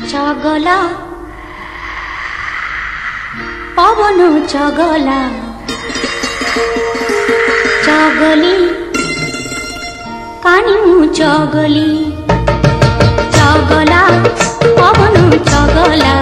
चगला पवन चगला चगली कानिमु चगली चगला पवन चगला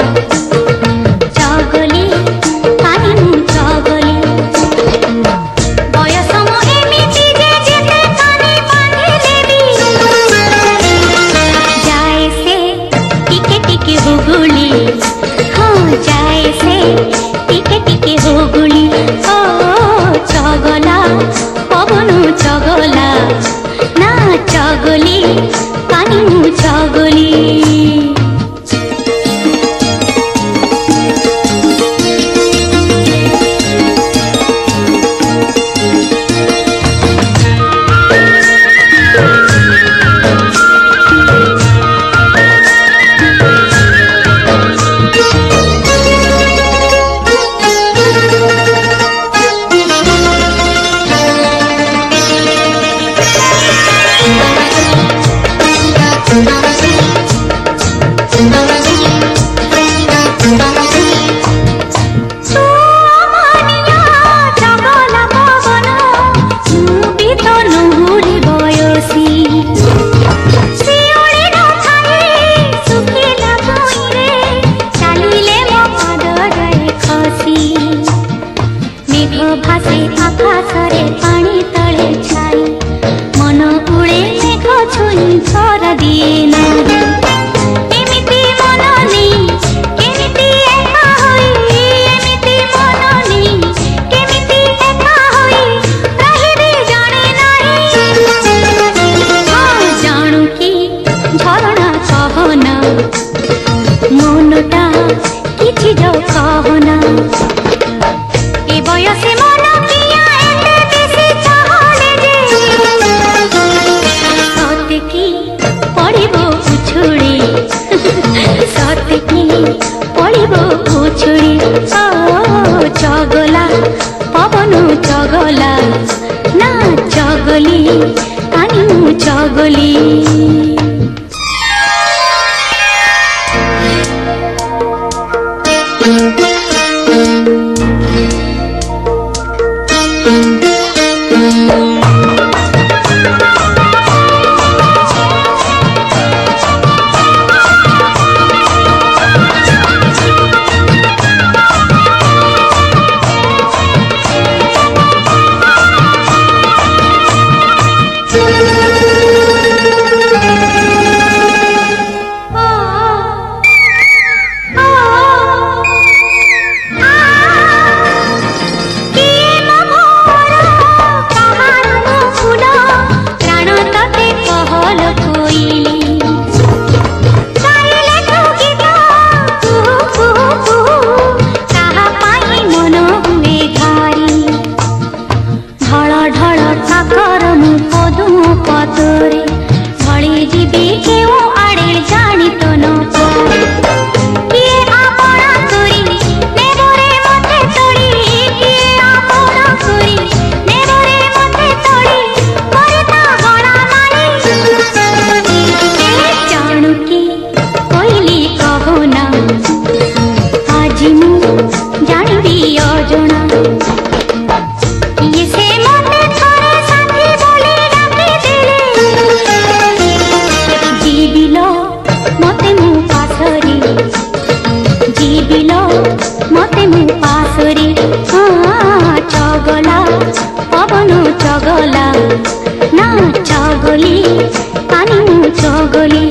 পড়িব উছুড়ি। সতে কি পড়িব উছুড়ি? ও চগলা পবনু চগলা না চগলি কানু চগলি। দিল। মতে মু পাশরে চগলা পবন চগলা। না চগলি পানি মু চগলি।